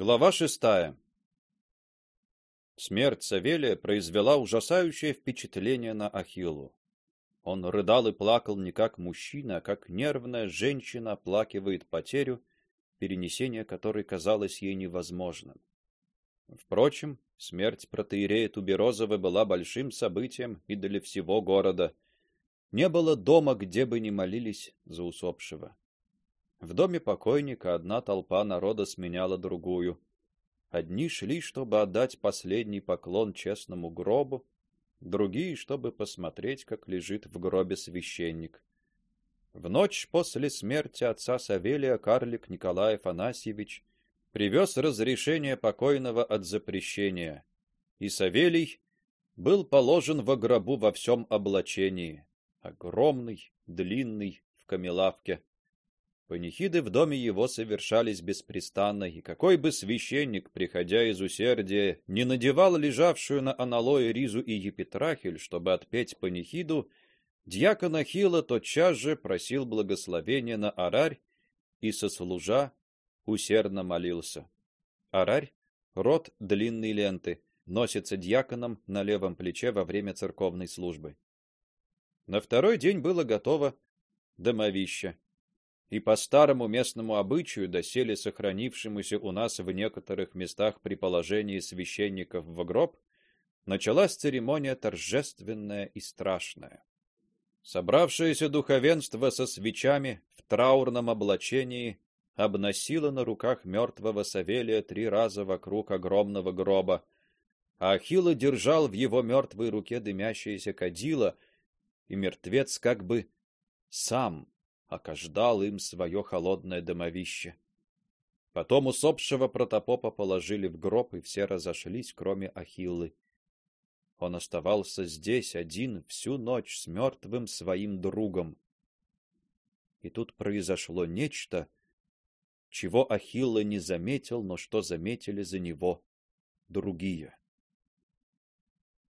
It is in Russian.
Глава шестая. Смерть Савелия произвела ужасающее впечатление на Ахиллу. Он рыдал и плакал не как мужчина, а как нервная женщина оплакивает потерю, перенесение которой казалось ей невозможным. Впрочем, смерть протоиерея Туберозова была большим событием и для всего города. Не было дома, где бы не молились за усопшего. В доме покойника одна толпа народа сменяла другую. Одни шли, чтобы отдать последний поклон честному гробу, другие, чтобы посмотреть, как лежит в гробе священник. В ночь после смерти отца Савелия карлик Николай Афанасьевич привез разрешение покойного от запрещения, и Савелий был положен во гробу во всем облачении, огромный, длинный, в камелавке. Панихиды в доме его совершались беспрестанно, и какой бы священник, приходя из усердия, не надевал лежавшую на аналое ризу и епитрахиль, чтобы отпеть панихиду, дьякон Ахилла тотчас же просил благословения на арарь и сослужа усердно молился. Арарь род длинной ленты, носится дьяконом на левом плече во время церковной службы. На второй день было готово домовище и по старому местному обычаю, доселе сохранившемуся у нас в некоторых местах при положении священников в гроб, началась церемония торжественная и страшная. Собравшееся духовенство со свечами в траурном облачении обносило на руках мертвого Савелия три раза вокруг огромного гроба, а Ахилла держал в его мертвой руке дымящееся кадило, и мертвец как бы сам окаждал им свое холодное домовище. Потом усопшего протопопа положили в гроб, и все разошлись, кроме Ахиллы. Он оставался здесь один всю ночь с мертвым своим другом. И тут произошло нечто, чего Ахилла не заметил, но что заметили за него другие.